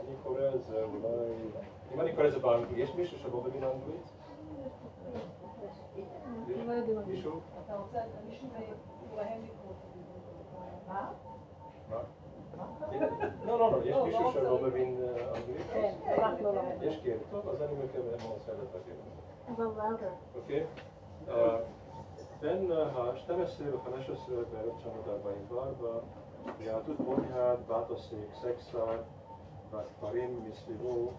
אני קורא את זה אולי, אם אני קורא את זה באנגלית, יש מישהו שלא מבין אנגלית? מישהו? אתה רוצה מישהו להם לקרוא. מה? מה? לא, לא, לא, יש מישהו שלא מבין אנגלית? כן, אנחנו לא מבינים. יש כן, טוב, אז אני מקווה, אני רוצה לתקן. אוקיי? בין ה-12 ו-15 ב-1944 יהדות בוניאד, באטוסיק, סקסר והכפרים מסביבו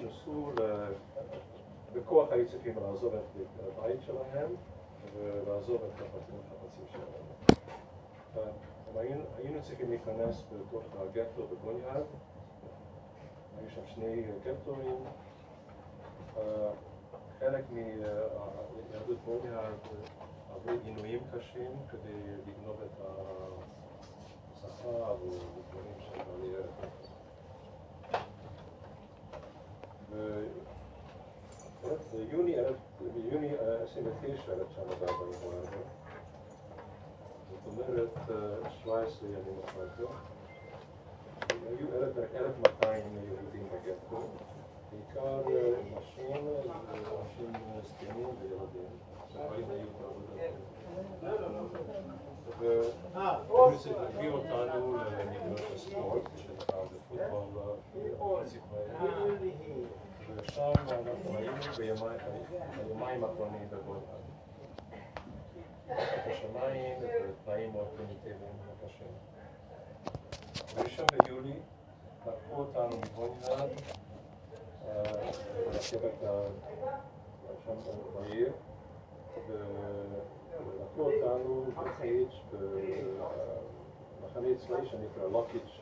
נכנסו בכוח היו צריכים לעזוב את הבית שלהם ולעזוב את החפצים שלהם. היינו צריכים להיכנס בתוך הגטו בבוניאד, היו שם שני גטואים, חלק מיהדות בוניאד עברו עינויים קשים כדי לגנוב את השכר ודברים של בעלי ערך. ביוני 29, 1944, זאת אומרת 17 ימים אחר כך, היו 1,200 יהודים בגטו, בעיקר נשים, אנשים זקנים וילדים, שחיים היו בעבודתנו. והביאו אותנו למגרש הספורט, שנקרא בפוטבול צבאי. ושם אנחנו היינו ביומיים האחרונים בבויאן. בשמיים ובתנאים מאוד פרימיטיביים וקשים. בראשון ביולי לקחו אותנו מבויאן לרכבת שם בעיר ולקחו אותנו בחיץ' במחנה צבאי שנקרא לוקיץ'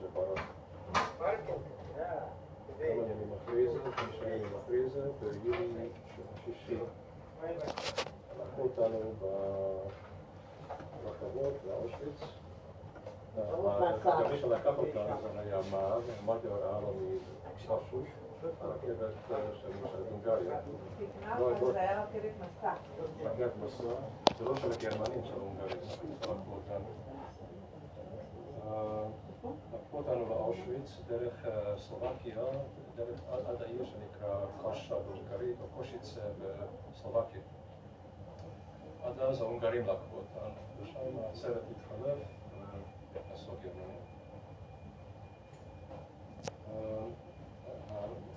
ברק. כמה ימים אחרי זה, חמישה ימים אחרי זה, ביולי השישי לקחו אותנו ברכבות לאושוויץ. מי שלקח אותנו זה היה מאב, אמרתי לו ראה לו מפשוש, הרכבת של הונגריה. זה היה רכבת מסע. רכבת מסע, זה לא של הגרמנים, של ההונגרים, לקחו אותנו. לאושוויץ דרך סלובקיה, דרך עד העיר שנקרא קושה בהונגרית, או קושיצה בסלובקיה. עד אז ההונגרים לקחו אותנו, ושם הצוות התחלף ונכנסו גרמניה.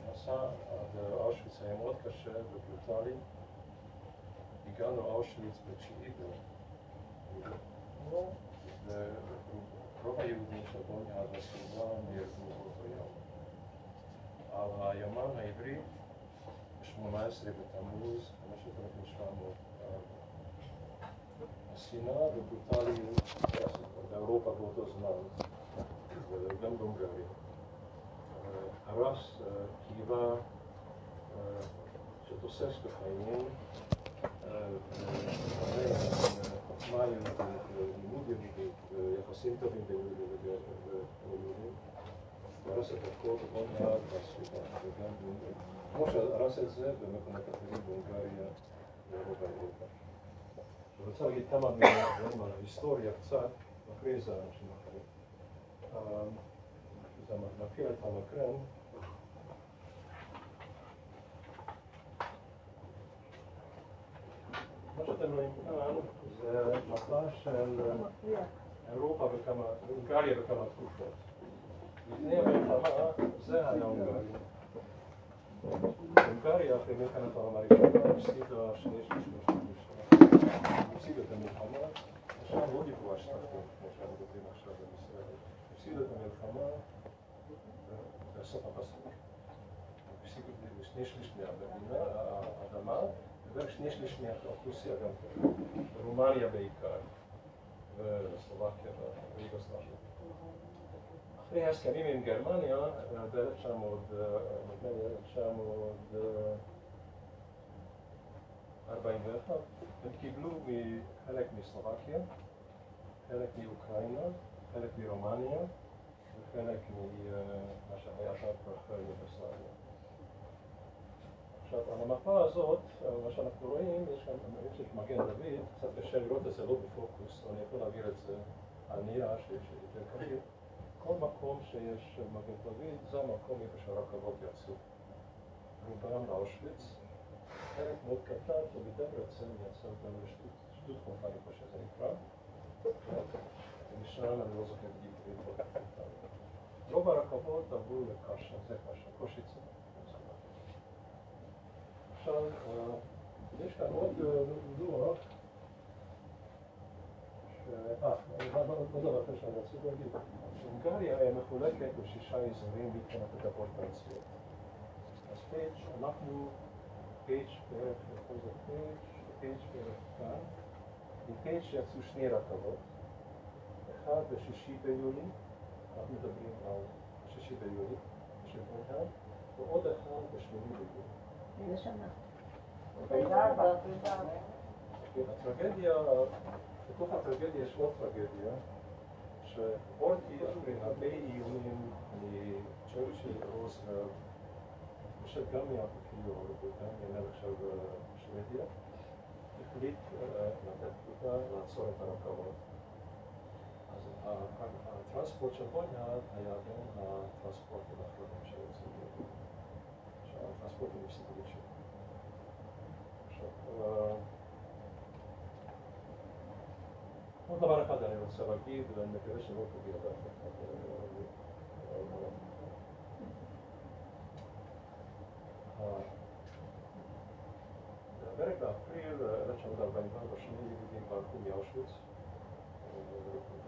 המסע עד אושוויץ היה מאוד קשה וברוטלי. הגענו לאושוויץ בתשיעי רוב היהודים של בוניאד והסביבה נהרגו באותו יום. על היומן העברי, ב-18 בתמוז, 5700. השנאה וברוטליות באירופה באותו זמן, וגם בהונגריה. הרס קיבה שתוסס בחיים, חוכמה יהודית, לימוד יהודי, ויחסים טובים בין יהודים ליהודים. הרס את הכל בכל יד והסביבה, וגם כמו שהרס את זה במקומות אחרים בהונגריה ורוב אירופה. אני רוצה להגיד כמה מילים על ההיסטוריה קצת, אחרי זה אנשים אחרים. זה מפעיל את המקרן. מה שאתם רואים כאן זה מפה של אירופה וכמה, הונגריה וכמה תקופות. לפני המלחמה זה היה הונגריה. הונגריה אחרי מלחמת העולם הראשונה הפסידה שני שליש הפסידה את המלחמה, עכשיו לא דיברו על שטחים כמו שאנחנו מדברים עכשיו בישראל. הפסידה את המלחמה בסוף הפסוק. הפסיקו שני שליש מהמדינה, ובערך שני שליש מהאוכלוסייה גם כן, רומניה בעיקר, וסלובקיה ויוגוסלביה. אחרי ההסכמים עם גרמניה, ב-1900, 41, הם קיבלו חלק מסלובקיה, חלק מאוקראינה, חלק מרומניה וחלק ממה שהיה פעם יוגוסלביה. עכשיו, על המפה הזאת, מה שאנחנו רואים, יש כאן, יש את מגן דוד, קצת קשה לראות את זה לא בפוקוס, אני יכול להעביר את זה על נייר שיותר קרוב. כל מקום שיש מגן דוד, זה המקום איפה שהרכבות יצאו. רובם לאושוויץ, חלק מאוד קטן, ובדברצן יצא גם לשטות חופה, איפה שזה נקרא. ומשם אני לא זוכר בדיוק איפה. רוב הרכבות עברו לקשה, זה קשה, קושיצה. עכשיו, יש כאן עוד לוח, אה, עוד דבר אחר שאני רוצה להגיד, שהונגריה מחולקת בשישה אזורים מבחינת הדפורטציות. אז פץ', אנחנו פץ' בערך, איפה זה פץ', פץ' בערך כאן, מפץ' יצאו שני רכבות, אחד בשישי ביולי, אנחנו מדברים על שישי ביולי, שבוע ועוד אחד בשמיני ביולי. שנה? הטרגדיה, בתוך הטרגדיה יש עוד טרגדיה, שהורטי אחרי הרבה איומים מצ'רצ'יל רוזוולט, חושב גם מהאפיפיור וגם ממלך של שוודיה, החליט לתת פקודה לעצור את הרכבות. אז הטרנספורט של בויארד היה בין הטרנספורטים האחרונים שיוצאים. שהטרנספורטים הפסיקו לשם. עכשיו, עוד דבר אחד אני רוצה להגיד, ואני מקווה שלא פוגע באף אחד. בערך באפריל 1944 שני יהודים ברחו מאושוויץ,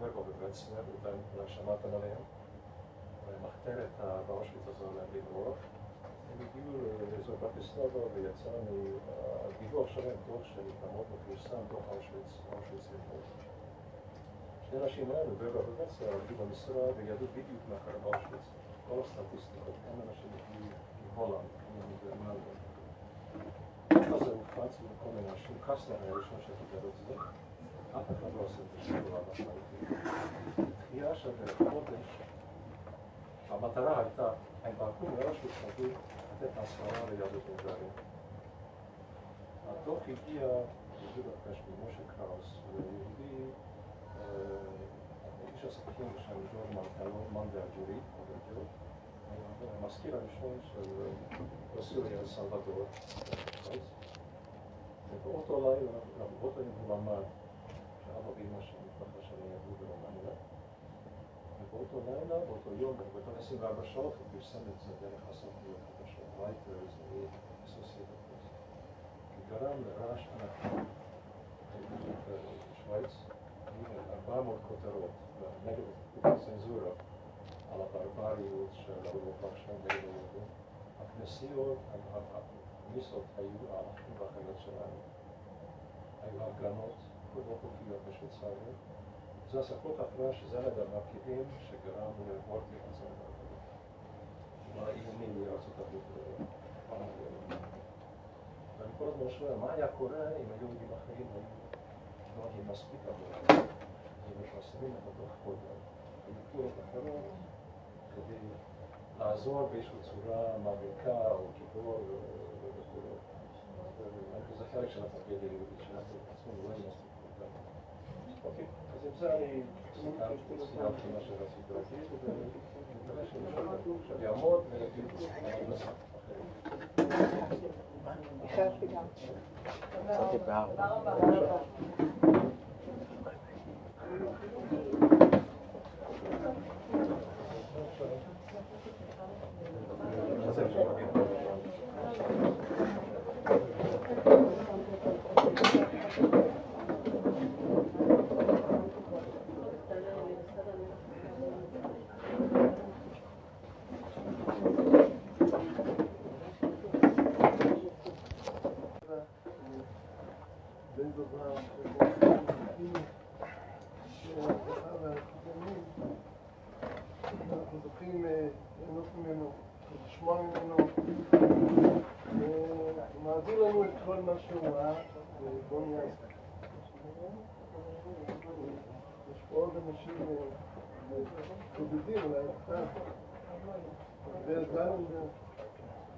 ורגו וברצלר, אולי שמעתם עליהם. המחתרת באושוויץ הזו להם לברוח. הם הגיעו לאזור ברטיסלבה ויצא מהדיווח שלהם דוח שנתעמוד מפורסם, דוח אושוויץ, אושוויץ לברוח. שני האנשים האלו, ורגו וברצלר, עבדו במשרד וידעו בדיוק מה קרה באושוויץ. כל הסטטיסטיקות, כמה אנשים הגיעו מהולנד, כמה מגרמניה. ככה זה הופץ לכל מיני אנשים, קסטנר היה ראשון שחיבר את זה. אף אחד לא עושה את זה שיעור עד עכשיו. דחייה של חודש, המטרה הייתה, הם מראש וצטרכו לתת הסברה ליהדות הונגריה. הדוח הגיע לבודפשט ממשה קראוס, ויהודי, איש עסקים בשם ג'ורג' הג'ורי, המזכיר הראשון של סוריה, סלבדור, ובאותו לילה, באותו יום הוא למד שאבא ואמא של משפחה שלי עברו ברומניה, ובאותו לילה, באותו יום, באותו 24 שעות, הוא פרסם את זה דרך הסוכניות החדשות, רייטרס ואסוסייטד פרס. הוא גרם לרעש ענק בשוויץ, 400 כותרות נגד הצנזורה. על הברבריות של אירופה שם נגד היהודים. הכנסיות, המיסות היו האחים והאחיות שלנו. היו הפגנות לא חוקיות בשוויצריה. זה עשה כל כך רע שזה היה המרכיבים שגרם להורטי לעצור את הרכבות. האיומים מארצות הברית ואני כל הזמן שואל, מה היה קורה אם היהודים אחרים היו נוהגים מספיק עבודה? היו מפרסמים את הדוח קודם. היו פעולות אחרות. כדי לעזור באיזושהי צורה מבריקה או גיבור וכו'. זה חלק של הטרגדיה היהודית שאנחנו הישיבה ננעלה בשעה 11:00.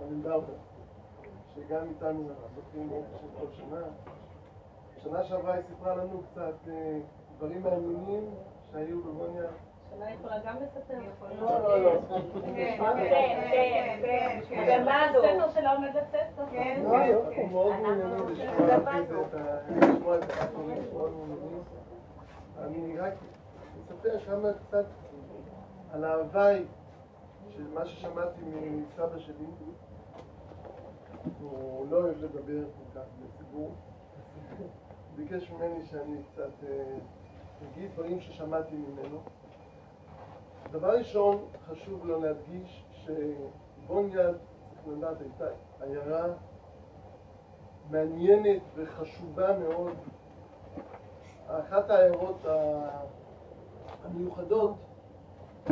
גלנברג, שגם איתנו זוכים של כל שנה. שנה שעברה היא סיפרה לנו קצת אה, דברים מעניינים שהיו בבוניה. שנה יכולה גם לספר? לא, לא, לא. כן, כן, כן. למדנו. הספר שלה עומד. כן, לא, כן, כן. מאוד מעוניינים לשמוע את ה- לשמוע את הסיפורים, מאוד מעוניינים. אני רק אספר כמה קצת על ההוואי של מה ששמעתי מסבא שלי. הוא לא אוהב לדבר כל כך בציבור. ביקש ממני שאני קצת אה, אגיד דברים ששמעתי ממנו. דבר ראשון, חשוב לו להדגיש שבוניאד, צריך לדעת, הייתה עיירה מעניינת וחשובה מאוד. אחת העיירות המיוחדות,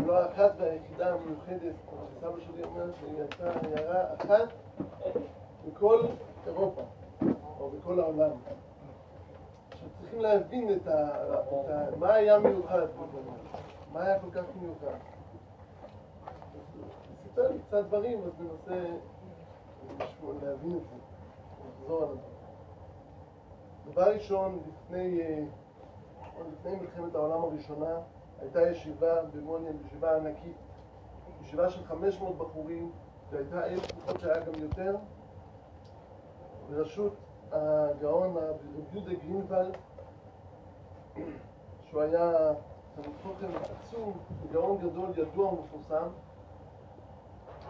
לא האחת והיחידה המיוחדת, כמו שסבא שלי אומר, שהיא הייתה עיירה אחת בכל אירופה, או בכל העולם. צריכים להבין את ה... את ה... מה היה מיוחד מה היה כל כך מיוחד. סיפר לי קצת דברים, אז ננסה להבין את זה, לחזור על הדברים. דבר ראשון, לפני, אה, לפני מלחמת העולם הראשונה, הייתה ישיבה במוניאן, ישיבה ענקית, ישיבה של 500 בחורים, והייתה אי תקופות שהיה גם יותר, בראשות הגאון יהודה גרינוולד, שהוא היה חוכם עצום, גאון גדול, ידוע ומפורסם,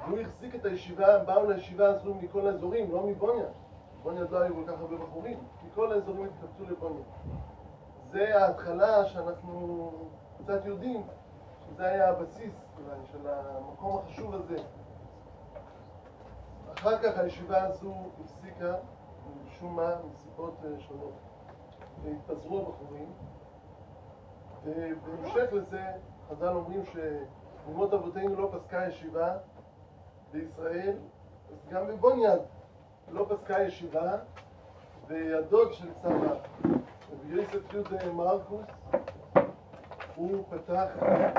והוא החזיק את הישיבה, באו לישיבה הזו מכל האזורים, לא מבוניה. בבוניה לא היו כל כך הרבה בחורים, מכל האזורים התקבצו לבוניה. זה ההתחלה שאנחנו קצת יודעים שזה היה הבסיס אולי של המקום החשוב הזה. אחר כך הישיבה הזו הפסיקה, משום מה, מסיבות אה, שונות. והתפזרו הבחורים, ובהמשך לזה חז"ל אומרים שבימות אבותינו לא פסקה ישיבה בישראל, אז גם בבוניאד לא פסקה ישיבה, והדוד של סבא, יוסף יהודה מרקוס, הוא פתח,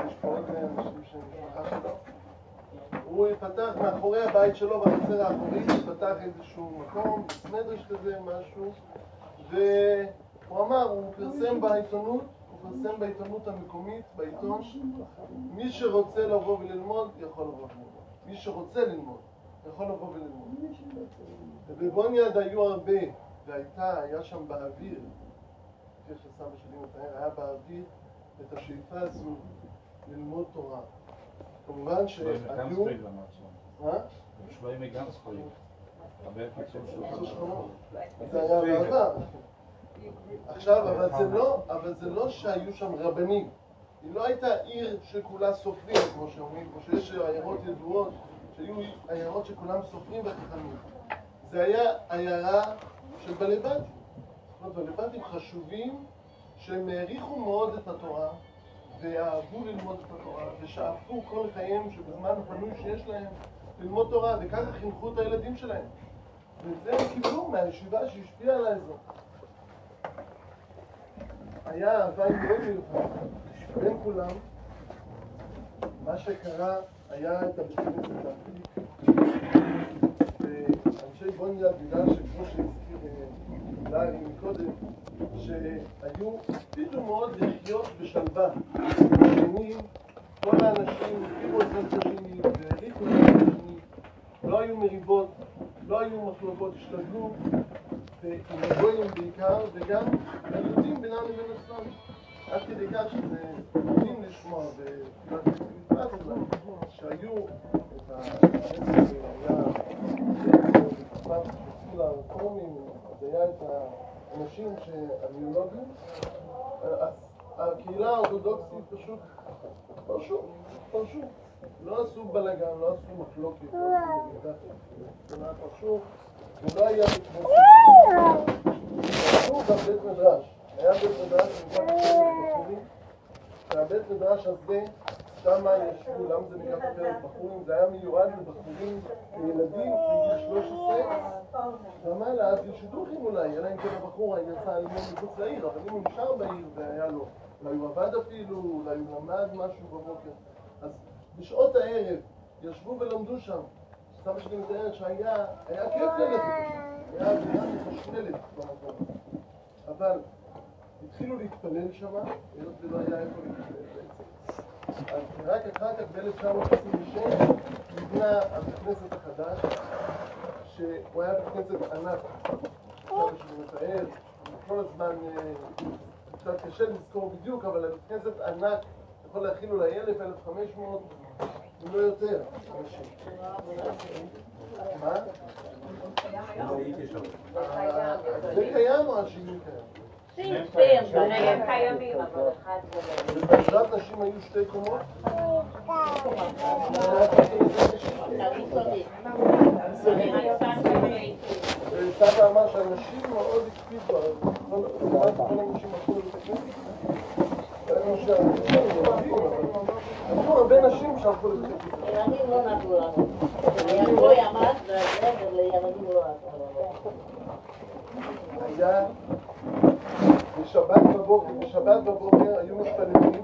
יש פה עוד אנשים שהם משפחה שלו, הוא פתח מאחורי הבית שלו, בחצר האחורית, פתח איזשהו מקום, מדרש כזה, משהו, והוא אמר, הוא פרסם בעיתונות, הוא פרסם בעיתונות המקומית, בעיתון, מי שרוצה לבוא וללמוד, יכול לבוא וללמוד. מי שרוצה ללמוד, יכול לבוא וללמוד. ובבוניאד היו הרבה, והייתה, היה שם באוויר, כפי שסבא שלי מתאר, היה באוויר את השאיפה הזו ללמוד תורה. כמובן שהיו... שלוימי. זה היה בעבר. עכשיו, אבל זה לא, אבל זה לא שהיו שם רבנים. היא לא הייתה עיר שכולה סופרים, כמו שאומרים, כמו שיש עיירות ידועות, שהיו עיירות שכולם סופרים וחכמים. זה היה עיירה של בלבטים. זאת אומרת, בלבטים חשובים שהם העריכו מאוד את התורה ואהבו ללמוד את התורה ושאפו כל חייהם שבזמן הפנוי שיש להם ללמוד תורה וככה חינכו את הילדים שלהם. ואת זה הם קיבלו מהישיבה שהשפיעה על האזור. היה הוואי מאוד מיוחד בין כולם. מה שקרה היה את כנסת העתיק. ואנשי בוניאד, בגלל שכמו שהזכיר אה, לארי מקודם, שהיו, הקפידו מאוד לחיות בשלווה. השני, כל האנשים הכירו את זה השני והעריכו את זה השני. לא היו מריבות, לא היו מחלוקות, השתדלו, ועם הגויים בעיקר, וגם היהודים בינם לבין עצמם. עד כדי כך שזה מדהים לשמוע שהיו את ה... היה הרפורמים, היה את האנשים הביולוגיים, הקהילה האורתודוקסית פשוט פרשו, פרשו. לא עשו בלאגן, לא עשו מחלוקת, לא עשו מרידה, אלא פרשו, ולא היה בית כנסת. פרשו גם בית מדרש. היה בית מדרש, שנקרא בית מדרש, והבית מדרש הזה שם ישבו, למה זה נקרא פרק בחורים? זה היה מיועד לבחורים, לילדים מגיל 13 ומעלה, אז שידוכים אולי, אלא אם כן הבחור יצא ללמוד מחוץ לעיר, אבל אם הוא נשאר בעיר והיה לו, אולי הוא עבד אפילו, אולי הוא למד משהו בבוקר, אז בשעות הערב ישבו ולמדו שם. סבא שלי מתאר שהיה, היה כיף ללכת לשם, היה אווירה מחשמלת במקום. אבל התחילו להתפלל שם, היות ולא היה איפה להתפלל בעצם. אז רק אחר כך, ב-1926, נבנה הבית הכנסת החדש, שהוא היה בית כנסת ענק. סבא שלי מתאר, כל הזמן, אה, קצת קשה לזכור בדיוק, אבל הבית כנסת ענק, יכול להכיל אולי 1,000, 1,500, אם לא יותר. מה? זה קיים או השינוי קיים? שניהם קיימים, אבל אחד גדול. ובעזרת נשים היו שתי קומות? סבא אמר שהנשים מאוד הקפידו, על כל כמעט כל הנשים הלכו היו הרבה נשים שהלכו לבית הכנסת. ילדים לא נתנו לנו. ולילדים לא נתנו לנו. בשבת בבוקר, בשבת בבוקר היו מתפללים,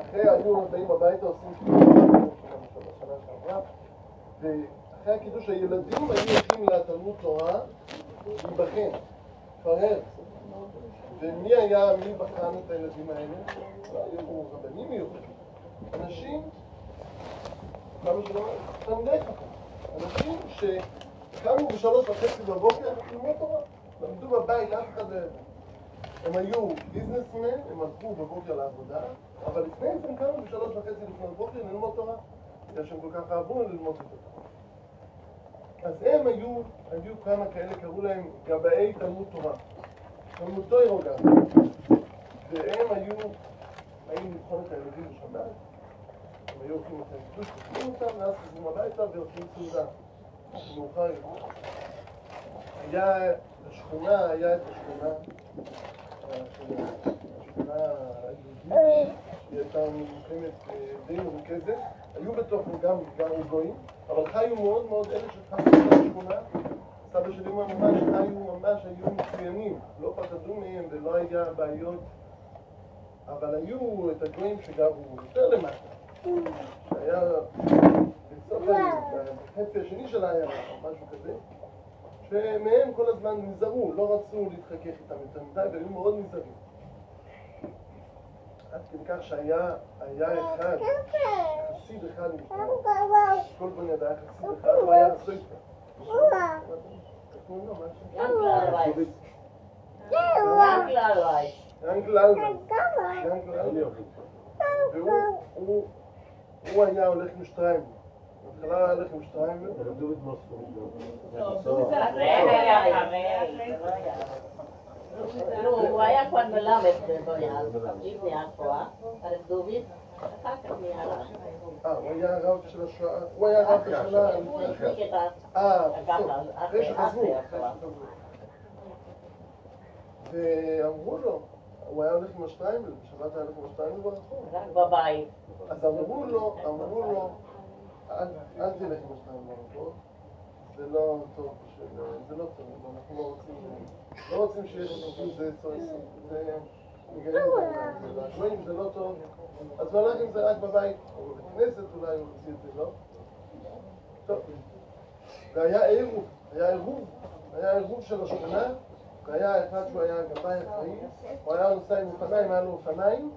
אחרי היו באים הביתה עושים קידוש, בשנה שעברה, ואחרי הקידוש הילדים היו הולכים לתלמוד תורה להיבחן, פרר. ומי היה, מי בחן את הילדים האלה? לא היו רבנים מיוחדים. אנשים, כמה שלא, תלמידי חכם. אנשים שקמו בשלוש וחצי בבוקר ללמוד תורה. למדו בבית, אף אחד לא ידע. הם היו ביזנסמן, הם הלכו בבוקר לעבודה, אבל לפני זה הם קמו בשלוש וחצי לפנות בוקר ללמוד תורה, בגלל שהם כל כך אהבו ללמוד את התורה. אז הם היו, היו כמה כאלה, קראו להם גבאי תלמוד תורה. תלמוד תוירו גם. והם היו, באים לבחון את הילדים בשבת, הם היו הולכים את הקידוש, חוזרים אותם, ואז חוזרים הביתה והולכים סעודה. מאוחר יותר. היה בשכונה, היה את השכונה, השכונה היהודית, היא הייתה ממוקמת אה, די מרוכזת, היו בתוכו גם גרו גויים, אבל חיו מאוד מאוד, אלה שחיו בשכונה, סבא שלי אומר ממש חיו, ממש היו מצוינים, לא פחדו מהם ולא היה בעיות, אבל היו את הגויים שגרו יותר למטה, שהיה בסוף החצי השני של העיירה, משהו כזה. שמהם כל הזמן נזהרו, לא רצו להתחכך איתם יותר מדי, והיו מאוד נזהרים. עד כדי כך שהיה היה אחד, חסיד אחד משם, כל בן ידע היה חסיד אחד, הוא היה. ינקל אלבן. והוא הוא- הוא היה הולך עם שטריימל. בהתחלה היה הולך עם שטריימל. זה היה חבר. נו, הוא היה כבר מלמד בבויאל, לפני השואה, הרב דוביץ, אחר כך נהיה לה. אה, הוא היה הרב של השואה, הוא היה הרב של השנה. הוא החזיק את ה... אה, בסוף, אחרי שחזרו. השואה. ואמרו לו, הוא היה הולך עם השטריימל, בשבת היה הולך עם השטריימל ברחוב. רק בבית. אז אמרו לו, אמרו לו, אל תלך עם השטריימל ברחוב, זה לא טוב, בשביל- זה לא טוב, אנחנו לא רוצים, לא רוצים שיש אנשים זה צועק, זה מגייס את זה, והגויים זה לא טוב, אז הוא הלך עם זה רק בבית, או בבית כנסת אולי הוא הוציא את זה, לא? טוב. והיה עירוב, היה עירוב, היה עירוב של השכונה, והיה אחד שהוא היה גבאי אחראי, הוא היה נוסע עם אופניים, היה לו אופניים,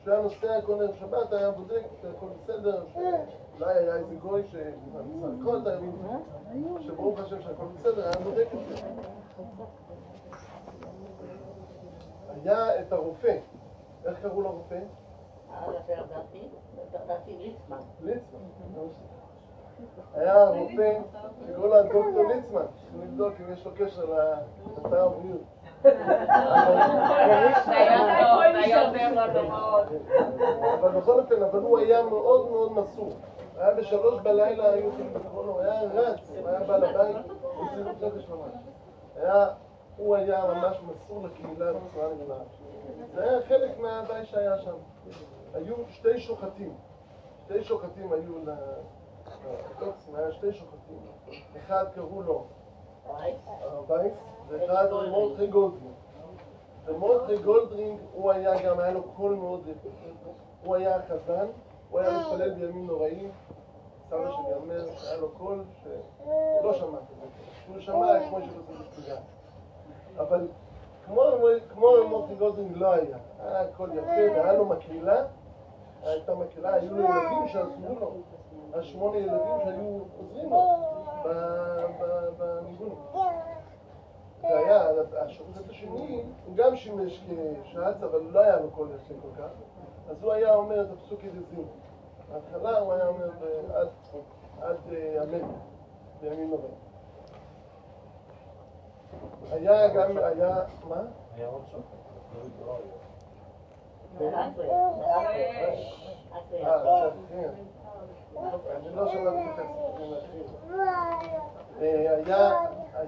כשהוא היה נוסע כל ערב שבת, היה בודק שהכל בסדר, שאולי היה איזה גוי את הימים, שברוך השם שהכל בסדר, היה בודק את זה. היה את הרופא, איך קראו לרופא? ליצמן. היה רופא שקראו לו דוקטור ליצמן, לבדוק אם יש לו קשר לשר הבריאות. אבל בכל אופן, אבל הוא היה מאוד מאוד מסור. היה בשלוש בלילה, היו יכולים לקרוא לו, היה רץ, הוא היה בעל הבית, נפש ממש. הוא היה ממש מסור לקהילה בצורה נפלאה. זה היה חלק מהבית שהיה שם. היו שתי שוחטים. שתי שוחטים היו לאורתודוקסים, היה שתי שוחטים. אחד קראו לו וייס, ואחד מורדכי גולדרינג. ומורדכי גולדרינג, הוא היה גם, היה לו קול מאוד יפה. הוא היה החזן, הוא היה מתפלל בימים נוראים. סבא שלי אומר שהיה לו קול שהוא לא שמע כזה. הוא שמע כמו שרוצה בספיגה. אבל כמו, מורדכי גולדרינג לא היה. היה קול יפה והיה לו מקהלה. הייתה מקהלה, היו לו ילדים שעזרו לו. היה שמונה ילדים שהיו עוזרים לו ב- ב- בניגון. והיה, השופט השני, הוא גם שימש כשץ, אבל לא היה לו קול יפה כל כך, אז הוא היה אומר את הפסוק ידידים. בהתחלה הוא היה אומר עד, עד אה, אמן, בימים נוראים. היה גם, היה, מה? היה עוד. לא היה. אה,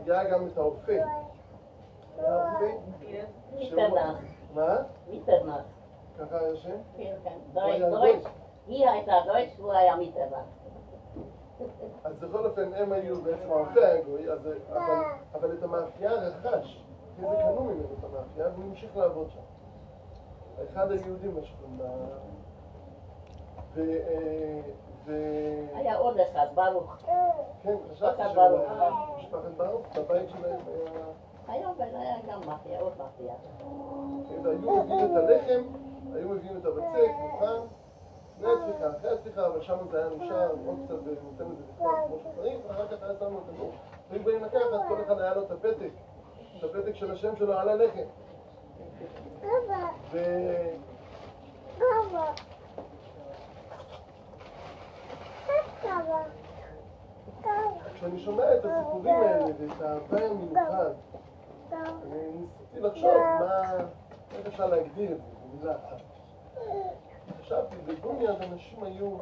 לא היה, גם את האופה. היה אופה? מה? מיטרנאך. ככה היה שם? כן, כן. דויטש. היא הייתה דויטש והוא היה מיטרנאך. אז בכל אופן הם היו בעצם האופה היה גוי, אז, אבל, אבל את המאפייה רכש. אחרי זה קנו ממנו את המאפייה והוא המשיך לעבוד שם. אחד היהודים משכון ב... ו... אה, ו... היה עוד אחד, ברוך. כן, חשבתי שהוא ברוך. היה משפחת ברוך, בבית שלהם היה... היה אבל היה גם מאפיה, עוד מאפיה. היו מביאים את הלחם, היו מביאים את הבצק, מוכן, לפני הצליחה, אחרי הצליחה, אבל שם זה היה נשאר עוד קצת ונותן לזה בכלל כמו שצריך, ואחר כך היה שמנו את הגוף. היו באים לקחת, כל אחד היה לו את הפתק, את הפתק של השם שלו על הלחם. ו... כשאני שומע את הסיפורים האלה ואת ההוואי המיוחד, אני ניסיתי לחשוב מה, איך אפשר להגדיר את זה במילה אחת. חשבתי, בבוניאד אנשים היו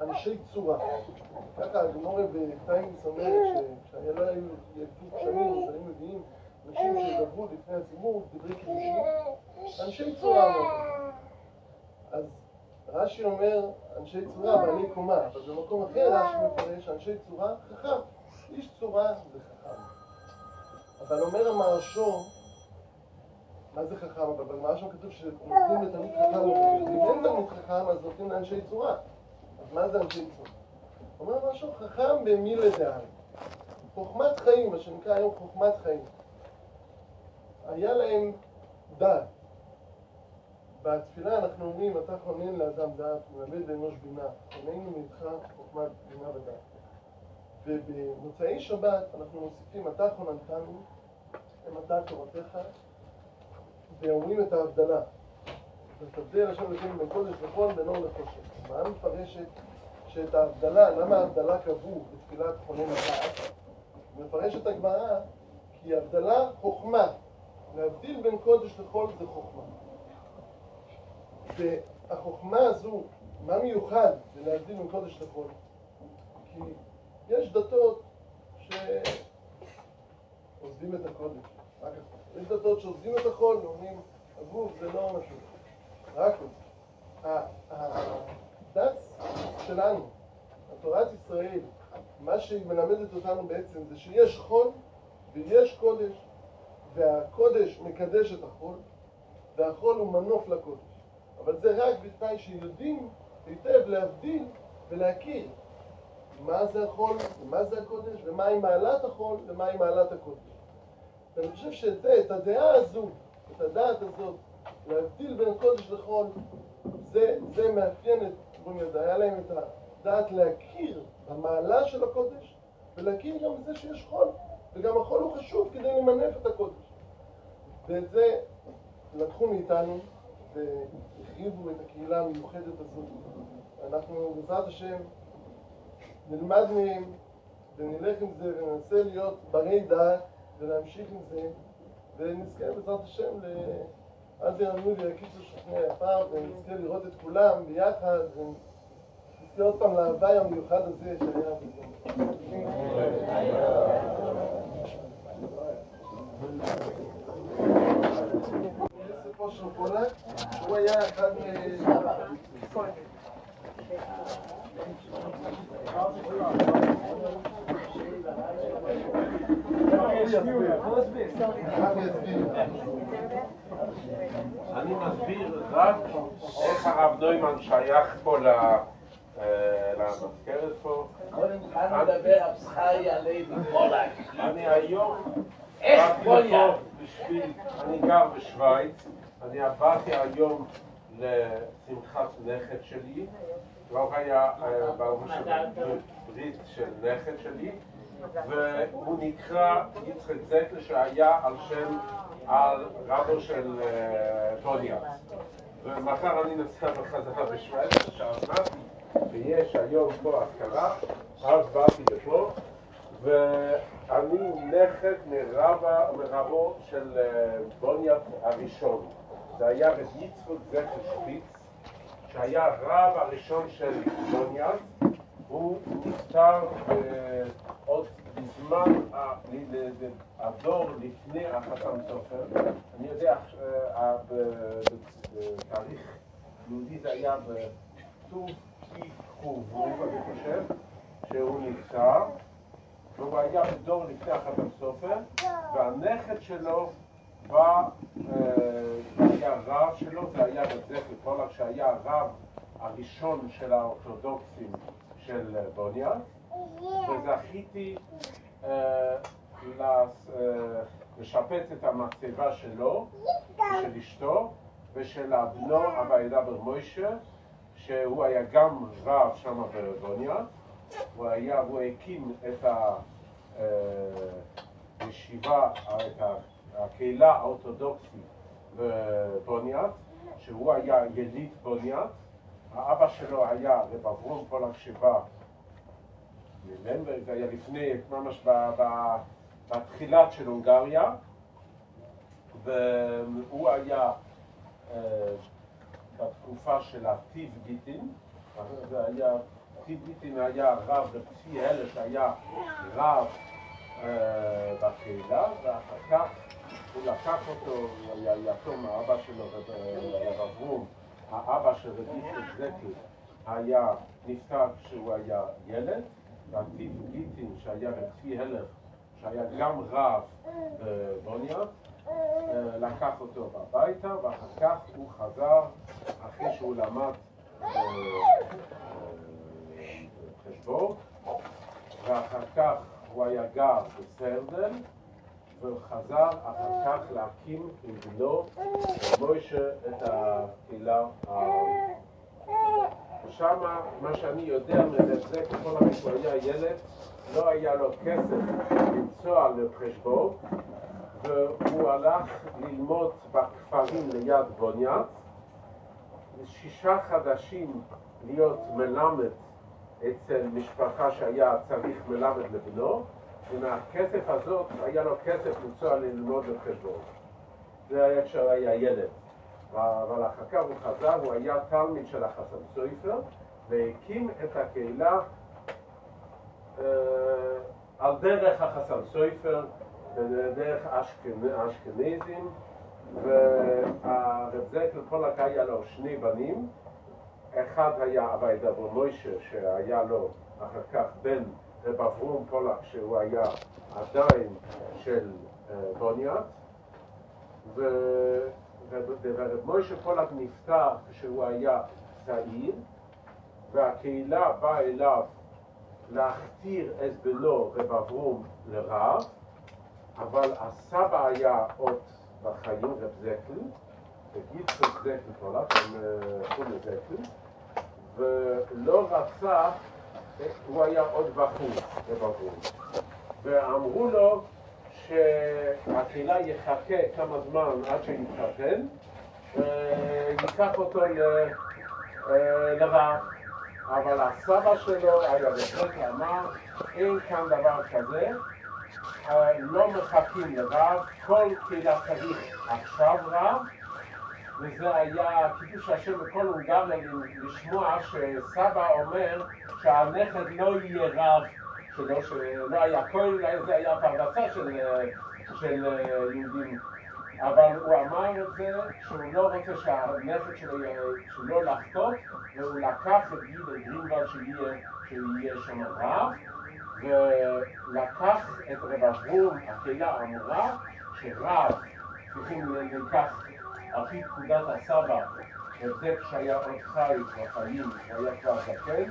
אנשי צורה. ככה הגמורה בטיימס אומרת שכשהיה לא היו ילדים גשמים, אז היו מביאים אנשים שידברו לפני הציבור, דברי קידושים, אנשי צורה. אז רש"י אומר אנשי צורה בעלי קומה, אבל במקום אחר רש"י מפרש אנשי צורה חכם. איש צורה זה חכם. אבל אומר המהרשו, מה זה חכם? אבל במהרשו כתוב שנותנים לתלמיד חכם, אין חכם אז נותנים לאנשי צורה. אז מה זה אנשי צורה? אומר המהרשו, חכם במילי דעה. חוכמת חיים, מה שנקרא היום חוכמת חיים. היה להם דעת. בתפילה אנחנו אומרים, אתה חונן לאדם דעת, מלמד לאנוש בינה, חוננו ממך חוכמת בינה ודעת. ובמוצאי שבת אנחנו מוסיפים, אתה חוננתנו, ומתה תורתך, ואומרים את ההבדלה. ותבדיל השם אלוקינו בין קודש וחול, בין לחושך. מה מפרשת שאת ההבדלה, למה ההבדלה קבעו בתפילת חונן הדעת? מפרשת הגמרא, כי הבדלה חוכמה. להבדיל בין קודש לחול זה חוכמה. והחוכמה הזו, מה מיוחד בלהבדיל בין קודש לחול? כי יש דתות שעוזבים את הקודש. יש דתות שעוזבים את החול ואומרים, הגוף זה לא משהו, רק קודש. הדת שלנו, התורת ישראל, מה שהיא מלמדת אותנו בעצם זה שיש חול ויש קודש, והקודש מקדש את החול, והחול הוא מנוף לקודש. אבל זה רק בתנאי שיודעים היטב להבדיל ולהכיר מה זה החול ומה זה הקודש ומהי מעלת החול ומהי מעלת הקודש. ואני חושב שאת הדעה הזו, את הדעת הזאת, להבדיל בין קודש לחול, זה, זה מאפיין את בוניאד. היה להם את הדעת להכיר במעלה של הקודש ולהכיר גם בזה שיש חול, וגם החול הוא חשוב כדי למנף את הקודש. ואת זה לקחו מאיתנו והחריבו את הקהילה המיוחדת הזאת. אנחנו בעזרת השם נלמד מהם ונלך עם זה וננסה להיות ברי דעת ולהמשיך עם זה ונזכה בעזרת השם ל... עד ירמנו לי הקיצור שכנע יפה ונזכה לראות את כולם ביחד ונזכה עוד פעם להוואי המיוחד הזה שהיה יוסף אושר פולק, שהוא היה אחד מ... אני מסביר רק איך הרב נוימן שייך פה למזכרת פה. קודם התחלנו לדבר על זכריה לוי פולק. אני היום איך? בשביל, אני גר בשוויץ, אני באתי היום לשמחת נכד שלי, כבר היה ברוך השם ברית של נכד שלי, והוא נקרא יצחק זקל שהיה על שם, על רבו של אה, טוניאס. ומחר אני נוסע בחזרה בשוויץ, שעזרתי, ויש היום פה אזכרה, אז באתי לפה, ואני נכד מרבו של אה, בוניאט הראשון. זה היה רב יצחק זכר שפיץ, שהיה רב הראשון של בוניאט. הוא נפטר אה, בזמן ה- ל- ל- ל- הדור לפני החסם סופר. אני יודע, אה, בתאריך יהודי זה היה בט"ו תק"ו, אני חושב, שהוא נפטר. והוא היה בדור לפני החתם סופר, והנכד שלו בא, אה, היה רב שלו, זה היה רב זכר פולק, שהיה הרב הראשון של האורתודוקסים של אה, בוניה, וזכיתי אה, אה, לשפץ את המצבה שלו, של אשתו, ושל בנו אבידה בר מוישה, שהוא היה גם רב שם בבוניה. הוא היה, הוא הקים את הישיבה, את ה- הקהילה האורתודוקסית בבוניאט, שהוא היה יליד בוניאט. האבא שלו היה רב אברום פולק שבא מלמברג, זה היה לפני, ממש בתחילת של הונגריה, והוא היה אה, בתקופה של הטיב גיטין, זה היה, טיב גיטין היה רב, לפי אלה שהיה רב אה, בקהילה, ואחר כך הוא לקח אותו, הוא היה יתום האבא שלו, רב אברום, האבא של רבי זקל היה נפטר כשהוא היה ילד, והטיב גיטין שהיה רבי הלך, שהיה גם רב בבוניה, אה, לקח אותו הביתה, ואחר כך הוא חזר, אחרי שהוא למד אה, אה, חשבון, ואחר כך הוא היה גר בסרדל, והוא חזר אחר כך להקים עם בנו מוישה את הקהילה ושם, מה שאני יודע מזה, ככל המי שהוא היה ילד, לא היה לו כסף לנסוע לחשבון, והוא הלך ללמוד בכפרים ליד בוניאט, שישה חדשים להיות מלמד אצל משפחה שהיה צריך מלמד לבנו, ומהכסף הזאת היה לו כסף לנסוע ללמוד לחשבון. זה היה כשהוא היה ילד. אבל אחר כך הוא חזר, הוא היה תלמיד של החסם סופר, והקים את הקהילה אה, על דרך החסם סופר, דרך אשכנ- האשכנזים, והרב זקל פולק היה לו שני בנים, אחד היה אבי דבור מוישה שהיה לו אחר כך בן רב אברום פולק שהוא היה עדיין של אה, ו- ורב מוישה פולק נפטר כשהוא היה צעיר והקהילה באה אליו להכתיר את בנו רב אברום לרב אבל הסבא היה עוד בחיים, רב זקל, וגיצחק זקל פולק, הם חולי זקל, ולא רצה, הוא היה עוד בחור, רב אברום, ואמרו לו שהקהילה יחכה כמה זמן עד שיתחתן, וייקח אותו אה, לרב. אבל הסבא שלו היה בהחלט אמר, אין כאן דבר כזה, אה, לא מחכים לרב, כל קהילה צריך עכשיו רב, וזה היה קידוש השם בכל הונגריה לשמוע שסבא אומר שהנכד לא יהיה רב שלו, שלא היה כהן, אולי זה היה פרנסה של, של יהודים. אבל הוא אמר את זה שהוא לא רוצה שהנכד שלו שלא לחטות, והוא לקח את גילה גרינוולד שיהיה, שם רב, ולקח את רב אברום, הקהילה אמרה, שרב צריכים לקח על פי פקודת הסבא, וזה כשהיה עוד חי בחיים, הוא היה כבר זקן,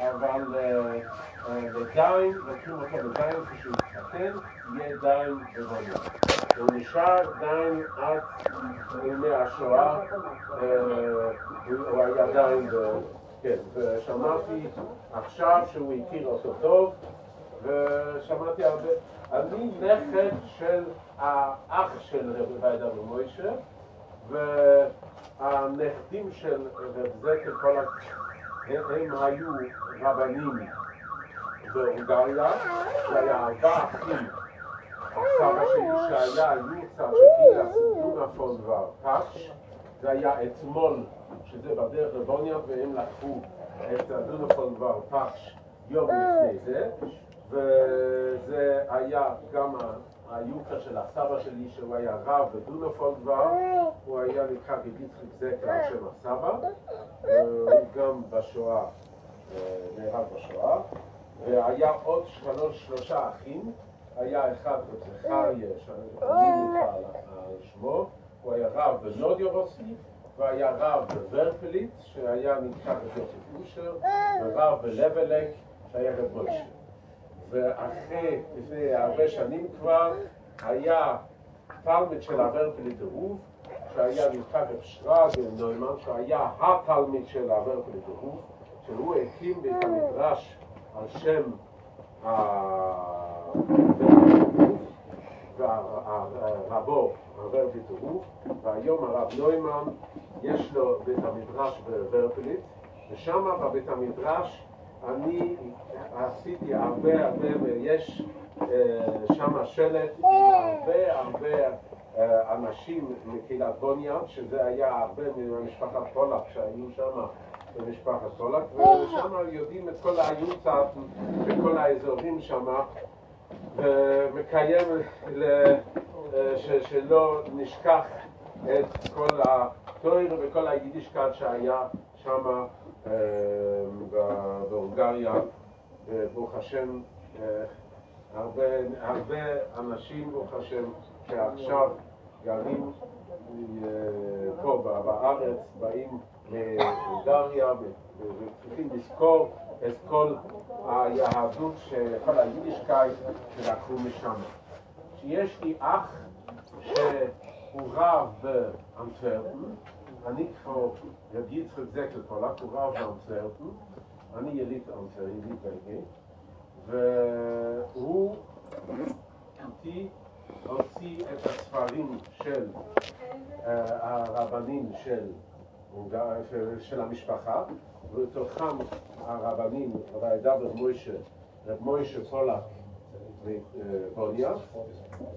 אבל אה, אה, לדיין, לוקחים אותו כשהוא יתחתן, יהיה דיין בבונו. הוא נשאר דיין עד ימי השואה, אה, הוא היה ב- כן, ושמעתי עכשיו שהוא הכיר אותו טוב, ושמעתי הרבה, אני נכד של האח של רב ויידה ומוישה, והנכדים של רב כל ה... הם היו רבנים. בהונגריה, שהיה ארבעה אחים, הסבא שלי שהיה יוצא שגילה סדונה פון ורפש, זה היה אתמול, שזה בדרך לבוניה, והם לקחו את הדונה פון ורפש יום לפני זה, וזה היה גם היוקר של הסבא שלי, שהוא היה רב בדונפולד כבר, הוא היה נקרא בגיצחיק זקר על שם הסבא, הוא גם בשואה, אה, נהרג בשואה, והיה עוד שלוש, שלושה אחים, היה אחד בזכריה, שאני נקרא על שמו, הוא היה רב בנודיורוסי, והיה רב בוורפליץ, שהיה נקרא בג'וסף אושר, ורב בלבלק, שהיה בבוישה. ואחרי, לפני הרבה שנים כבר, היה תלמיד של הוורפליט דרוב, שהיה רב שרגא נוימן, שהיה התלמיד של הוורפליט דרוב, שהוא הקים בית המדרש על שם רבו, הוורפליט דרוב, והיום הרב נוימן, יש לו בית המדרש בוורפליט, ושם בבית המדרש אני עשיתי הרבה הרבה, ויש שם שלט עם הרבה הרבה אה, אנשים מקהילת בוניאן, שזה היה הרבה ממשפחת פולק שהיו שם במשפחת פולק, ושם יודעים את כל הייעוץ וכל האזורים שם, ומקיים אה, שלא נשכח את כל התויר וכל היידישקאט שהיה שם אה, בהונגריה, וברוך השם, אה, הרבה, הרבה אנשים, ברוך השם, שעכשיו גרים אה, פה בארץ, באים ו- וצריכים לזכור את כל היהדות, כל היידישקייט שלקחו משם. שיש לי אח שהוא רב באנטוורפן, אני כבר רב יצחק זקל פולק, הוא רב באנטוורפן, אני יליד אנטוורפן, יליד בלגי, והוא איתי הוציא את הספרים של אה, הרבנים של, של- של המשפחה, ובתוכם הרבנים, רב העדה רב מוישה, רב מוישה פולק מבוניה,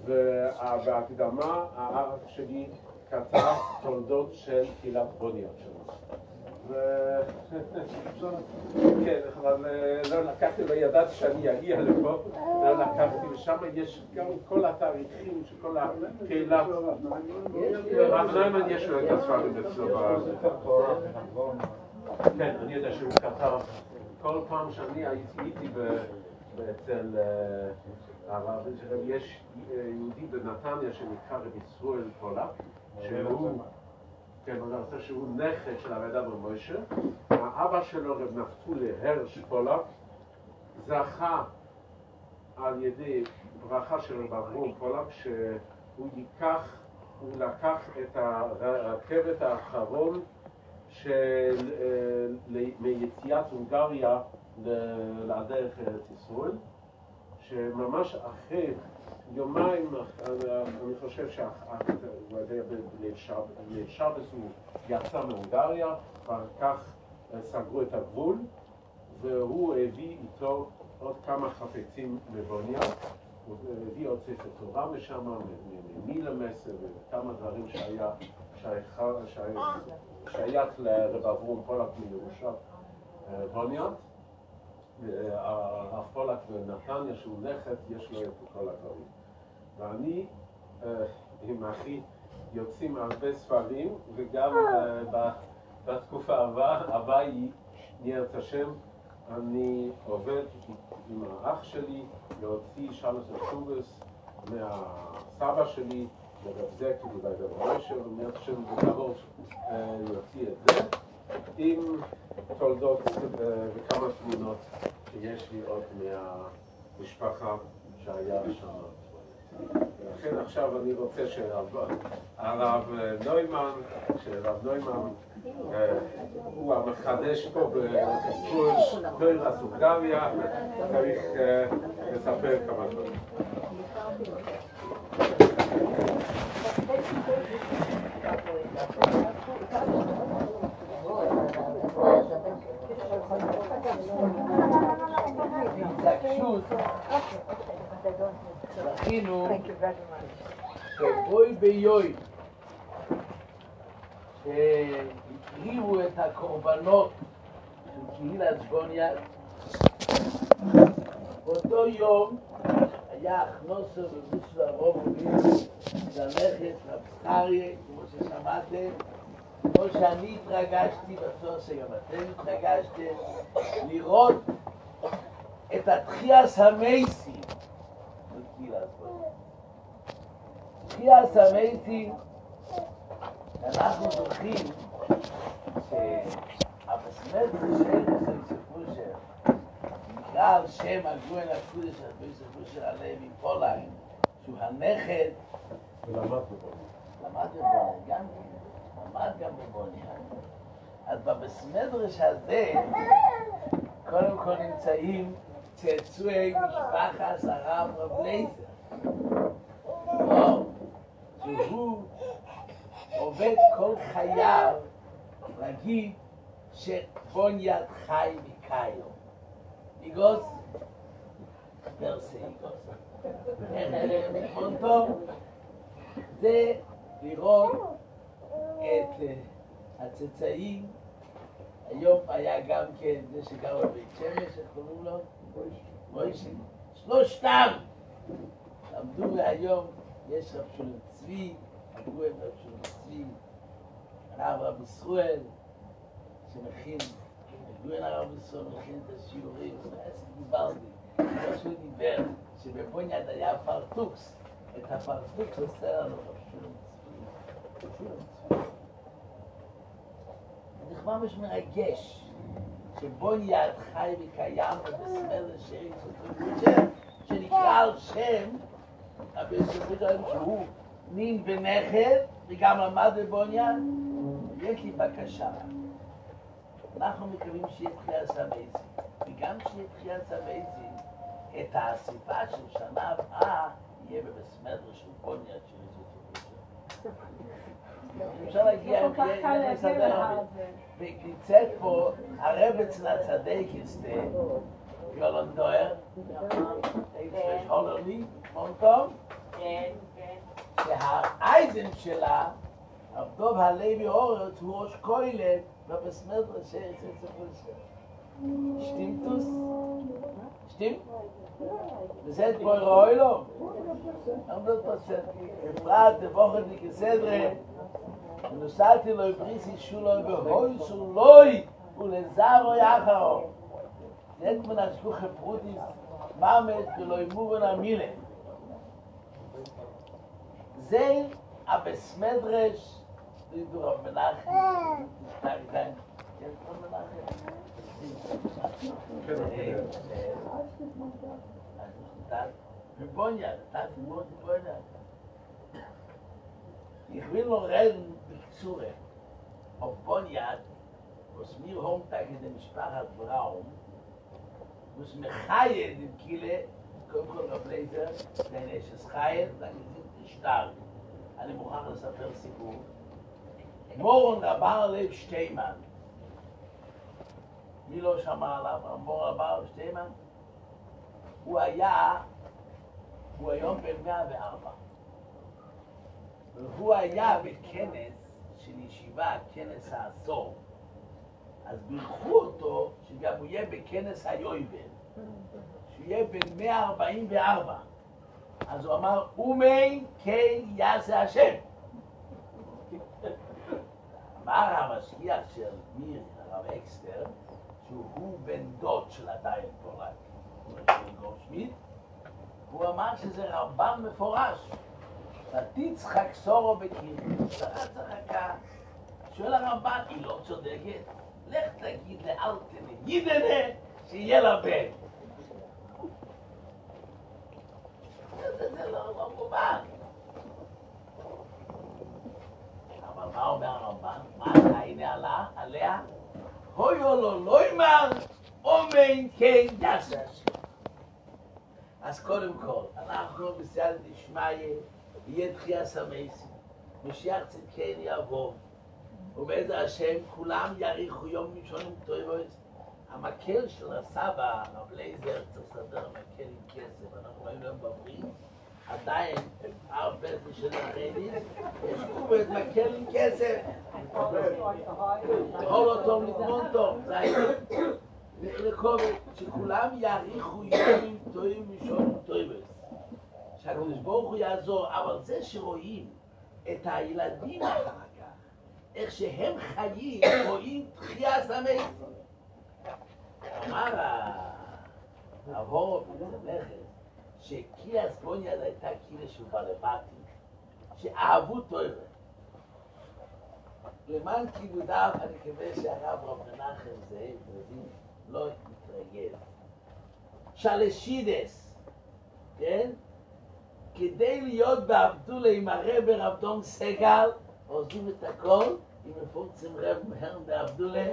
ובהקדמה האח שלי כתב תולדות של קהילת בוניה שלנו. ו- כן, אבל אה, לא לקחתי, לא ידעתי שאני אגיע לפה, לא לקחתי, ושם יש גם כל התאריכים של כל הקהילה. רב נוימן יש לו את הספרים אצלו. כן, אני יודע שהוא כתב, כל פעם שאני הייתי אצל אה, הרב, יש אה, יהודי בנתניה שנקרא רבי ישראל פולק, שהוא, כן, שהוא נכד של הרב אדם מוישה, האבא שלו רב נפתולי הרש פולק, זכה על ידי ברכה של רב אברום פולק, שהוא ייקח, הוא לקח את הרכבת האחרון של, אה, מיציאת הונגריה לדרך ארץ ישראל, שממש אחרי יומיים, אה, אני חושב שבת הוא יצא מהונגריה, ואחר כך אה, סגרו את הגבול, והוא הביא איתו עוד כמה חפצים מבוניה, הוא הביא עוד ספר תורה משם, ממילה מסר וכמה דברים שהיה שייך- לרב אברום פולק מירושה בוניה. הרב פולק בנתניה, שהוא נכד, יש לו את כל הדברים. ואני אה, עם אחי יוצאים הרבה ספרים, וגם אה, בתקופה הבאה, הבאה היא נהיית השם, אני עובד עם האח שלי להוציא שלוש אסטובס מהסבא שלי, לרב זקי ולרב משה, ונהיית השם בקרוב אה, יוציא את זה, עם תולדות אה, וכמה תמונות שיש לי עוד מהמשפחה שהיה שם. לכן עכשיו אני רוצה שהרב הרב נוימן, שהרב נוימן אה, הוא המחדש פה בקורס תוירס הונגריה, צריך אה, לספר כמה דברים. התעקשות זכינו שבוי ביוי שהקריבו את הקורבנות של קהילת סבוניה באותו יום היה הכנוסו בבוסו הרוב ללכת לבחריה, כמו ששמעתם, כמו שאני התרגשתי, בטוח שגם אתם התרגשתם, לראות את בקהילה הזאת. תחייה סמייסי, אנחנו זוכרים שהבסמד של ספושר נקרא על שם הגויין הקודש של ספושר הלוי פולאי, שהוא הנכד, ולמדנו פה. למד בבוניה, גם כן, למד גם בבוניה. אז בבסמדרש הזה, קודם כל נמצאים צאצואי משפחת הרב רב לייזר. או, שהוא עובד כל חייו להגיד שבוניית חי מקאיו. איגוס, פרסי איגוס. פונטו, זה לראות את אה, הצאצאים. היום היה גם כן זה שגר בבית שמש, איך קוראים לו? מוישה. שלושתם למדו והיום יש רב שולם צבי, הגויים רב שולם צבי, הרב רב ישראל, שמכין, הגויים הרב ישראל מכין את השיעורים, אז דיברתי, כמו שהוא דיבר, שבבוניאד היה פרטוקס, את הפרטוקס עושה לנו רב שולם צבי. זה ממש מרגש. שבוניאד חי וקיים ובסמל השם שנקרא על שם בסופו של דבר שהוא נין ונכד וגם למד בבוניאד יש לי בקשה. אנחנו מקווים שיהיה תחייה סמייזי וגם שיהיה תחייה סמייזי את האסיפה של שנה הבאה יהיה בבסמדר של בוניאד של אפשר להגיע, אפשר להגיע עם כנס הדרבי. וקיצת פה הרב אצל הצדק יסתה, גולנדויר, איזה שחולר לי, מונטום? כן, כן. שהאייזן שלה, הרבדוב הלוי אורץ, הוא ראש כוילת, ובסמרת ראשי אצל צפוי שלה. שטימטוס? שטימט? בסדר בוי רוילו? עמדות פסד. בפרט דבוכת כסדרה, ונוסעתי לו בריסי שולו בהוי סולוי ולזרו יחרו. זאת מנשקו חפרוטיס ממש ולא מובן המילה. זה הבסמדרש לידור רב מנחם. טק טק. יש רב מנחם? מבוניה, טק מבוניה. Ich Ich will noch reden mit Zure. Auf Bonjad, was mir Hohntag in dem Sprache Braun, was mir Chaye in dem Kile, kommt von der Bläser, denn es ist Chaye, dann ist es nicht stark. Alle Mohan ist ein Versikur. Moron Rabar Lev מי לא שמע עליו? רבר לב שטיימן? הוא היה, הוא היום בן 104. והוא היה בכנס של ישיבה, כנס העשור. אז בירכו אותו שגם הוא יהיה בכנס היובל, שהוא יהיה בן 144. אז הוא אמר, אומיין כן יעשה השם. אמר המשגיח של מיר, הרב אקסטר, שהוא בן דוד של הדיין פולק, גולדשמיט, הוא אמר שזה רמב"ם מפורש. ותצחק סורו בקרבה, שרה צחקה. שואל הרמב"ן, היא לא צודקת? לך תגיד לאלטנה יידנה שיהיה לה בן. זה לא לא מובן. אבל מה אומר הרמב"ן? מה עלה, עליה? הויו לו לא יאמר, אומן כן יסש. אז קודם כל, אנחנו בסייעתא דשמיא, יהיה תחייה סמייסי, משיח צדקני יבוא, ובעזר השם כולם יאריכו יום ראשון עם טויבויס. המקל של הסבא, הרב לייזר, צריך לסדר מקל עם כסף, אנחנו רואים היום בברית, עדיין, הרבה של הריידיס, יש קובץ מקל עם כסף, לאכול אותו, לטמון טוב, זה העניין. לקובץ, שכולם יאריכו ימים טועים ראשון טויבס. שהקדוש ברוך הוא יעזור, אבל זה שרואים את הילדים אחר כך, איך שהם חיים, רואים תחייה סמי. אמר הרב נכד, שקריאס בוניאד הייתה קריאה שהוא בלבטי, שאהבו תוירה. למען כיבודיו, אני מקווה שהרב רב מנחם זאב לוין לא יתרגל. שלשידס, כן? כדי להיות בעבדולה עם הרב רב דון סגל, עוזבים את הכל, אם מפורצים רב מהר בעבדולה,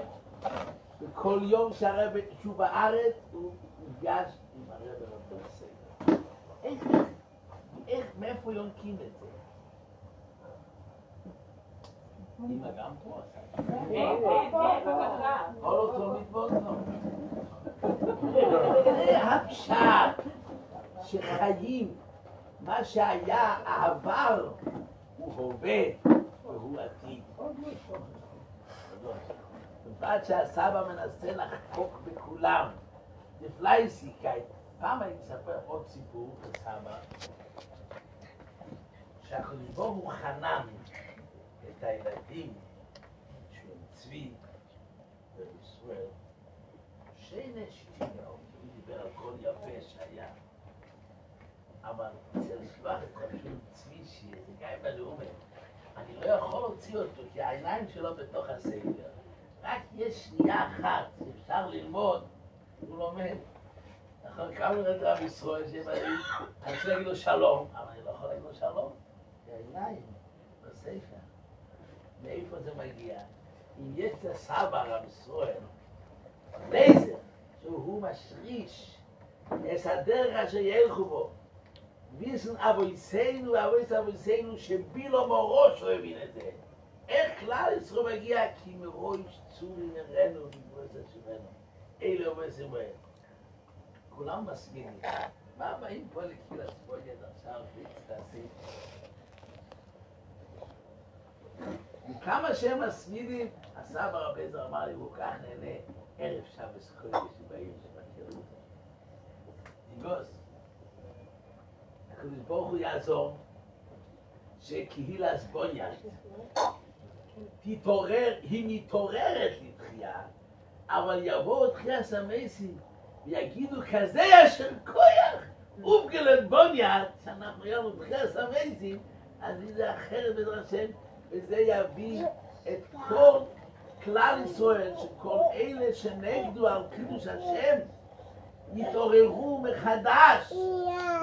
וכל יום שהרב, שהוא בארץ, הוא נפגש עם הרב רב. איך, איך, מאיפה יונקים את זה? אמא גם פה עשה. כל אותו מטבול זה הפשט שחיים, מה שהיה העבר הוא הווה והוא עתיד. בפרט שהסבא מנסה לחקוק בכולם, לפלייסיקאית. פעם אני אספר עוד סיפור לסבא, שהקדוש ברוך הוא חנן את הילדים שהוא צבי וישראל, שיינה שתינו, הוא דיבר על כל יפה שהיה. אבל רוצה לשלוח את רשום צבי שיר, זה גיא בלאומי. אני לא יכול להוציא אותו, כי העיניים שלו בתוך הספר. רק יש שנייה אחת שאפשר ללמוד, הוא לומד. נכון, כמה לומד רב ישראל שבאים, אני רוצה להגיד לו שלום, אבל אני לא יכול להגיד לו שלום, כי העיניים בספר. מאיפה זה מגיע? אם יש לסבא רב ישראל, לייזר, שהוא משריש את הדרך אשר ילכו בו, ויסן אבויסנו ואבויס אבויסנו שבילו מראש לא הבין את זה. איך כלל ישראל מגיע? כי מראש צורי נראינו וברוס עצמנו. אלה אבויס אמרים. כולם מסכימים. מה באים פה לקהילת ספויגד עכשיו להצטעסים? וכמה שהם מסמידים, הסבא רבי עזר אמר לי, הוא כך נהנה ערב שבס קודש שבאים שמכירים אותו. ניגוס, הקדוש ברוך הוא יעזור שקהילת בוניאט תתעורר, היא מתעוררת לתחייה, אבל יבואו תחייה סמייסים ויגידו כזה אשר כוח ובגלת בוניאט, שאנחנו היום תחייה סמייסים, אז זה אחרת בעזרת השם וזה יביא את כל כלל ישראל, שכל אלה שנגדו על קידוש השם, יתעוררו מחדש,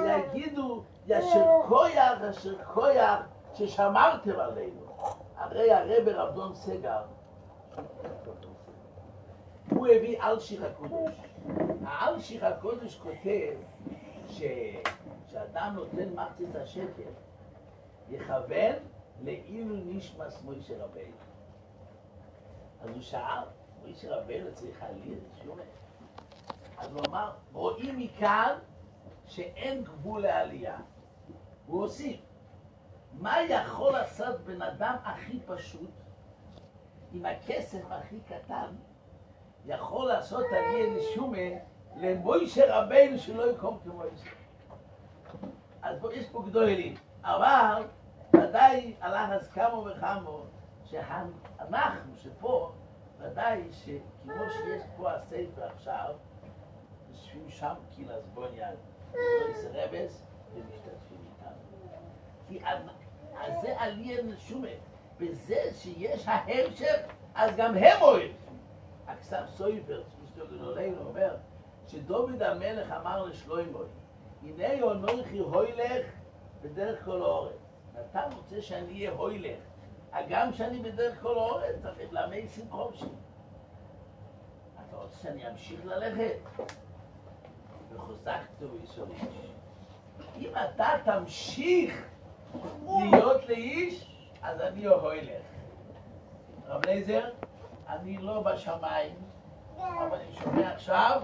ויגידו, ישר כויח, אשר כויח, ששמרתם עלינו. הרי הרב רבדון סגר, הוא הביא על שיח הקודש. העל שיח הקודש כותב שכשאדם נותן מחצית השקל, יכוון לאילו נשמס מוישה רבינו. אז הוא שאל, מוישה רבינו להעליל את שומה? אז הוא אמר, רואים מכאן שאין גבול לעלייה. הוא הוסיף, מה יכול לעשות בן אדם הכי פשוט, עם הכסף הכי קטן, יכול לעשות עלייה לשומה למוישה רבינו שלא יקום כמוישה. אז פה יש פה גדולים, אבל ודאי הלך אז כמה וכמה שאנחנו, שפה, ודאי שכמו שיש פה הספר עכשיו, יושבים שם קהילת בוניאן, בויס רבס, ומשתתפים איתנו. כי אז זה עלייה נשומה. בזה שיש ההמשך, אז גם הם רואים. הכסף סויפר, מסתכל גדולנו, אומר, שדוד המלך אמר לשלוימוי, הנה אנוכי הוילך בדרך כל האורץ. אתה רוצה שאני אהיה הוילך, הגם שאני בדרך כל האורץ, צריך למי שמחושי. אתה רוצה שאני אמשיך ללכת? וחוזקתו איש איש. אם אתה תמשיך להיות לאיש, אז אני הוילך. רב אליעזר, אני לא בשמיים, אבל אני שומע עכשיו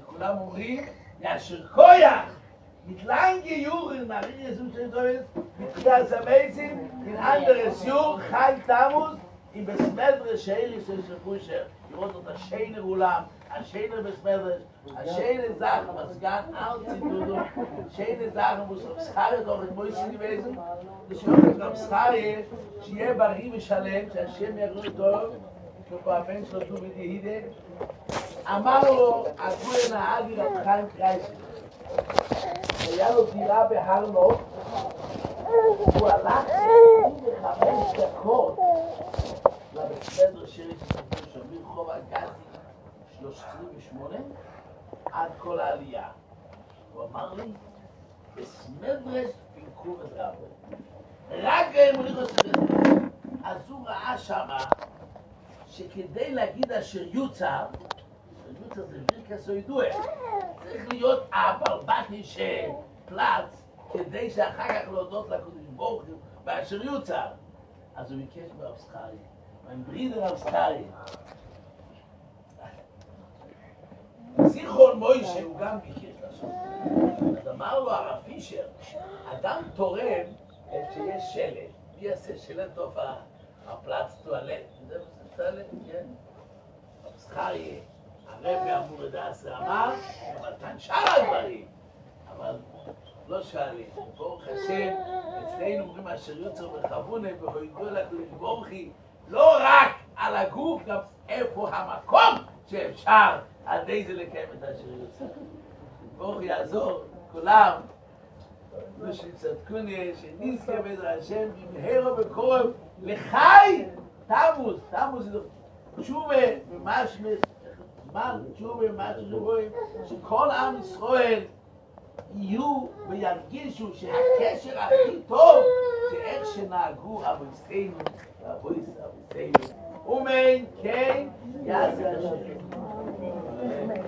שכולם אומרים, יאשר כויח, mit lange Juren nach ihr so schön so ist, mit das amazing, in anderes Jur, Chai Tamus, in besmedre Sheili so ist Kusher. Ihr wollt doch das schöne Ulam, a schöne besmedre, a schöne Sache, was gar alt sind du du, schöne Sache, muss auf Schare doch gewesen, שיהיה בריא ושלם, שהשם יגרו טוב, שפה הבן שלו טוב את יהידה, אמר לו, הכהן האבי רב חיים קרייסר, היה לו דירה בהר נוף, הוא הלך 25 דקות לבית סדר שלי שם מרחוב הגזי 38 עד כל העלייה. הוא אמר לי, בסמדרש פינקו את רבו. רק הם הוליכו סמדרש. אז הוא ראה שמה שכדי להגיד אשר יוצר, יוצר זה וירקס או ידוע, צריך להיות הברבטי של פלץ, כדי שאחר כך להודות לקדוש ברוך הוא באשר יוצר. אז הוא ביקש מהרב סחרי, מהברידר הרב סחרי. זיכרון מוישה הוא גם ביקש לעשות. אז אמר לו הרב פישר, אדם תורם שיש שלט, מי יעשה שלט טוב הפלץ טואלט? זה טואלט, כן? סחרי, הרבי אמור לדעת אמר, הוא נתן שאר הדברים, אבל לא שואלים. ברוך השם, אצלנו אומרים אשר יוצר וחבונה לקדוש ברוך הוא, לא רק על הגוף, גם איפה המקום שאפשר על ידי זה לקיים את אשר יוצר. ברוך יעזור כולם, ושצדקוני, שנזכה בעזר השם, במהרה בקרוב, לחי תמוז, תמוז זה תשובה ומשמש, זמן תשובה ומשמש רואים, שכל עם ישראל יהיו וירגישו שהקשר הכי טוב זה איך שנהגו אבויסנו ואבויס אבויסנו. ומן כן יעשה השם.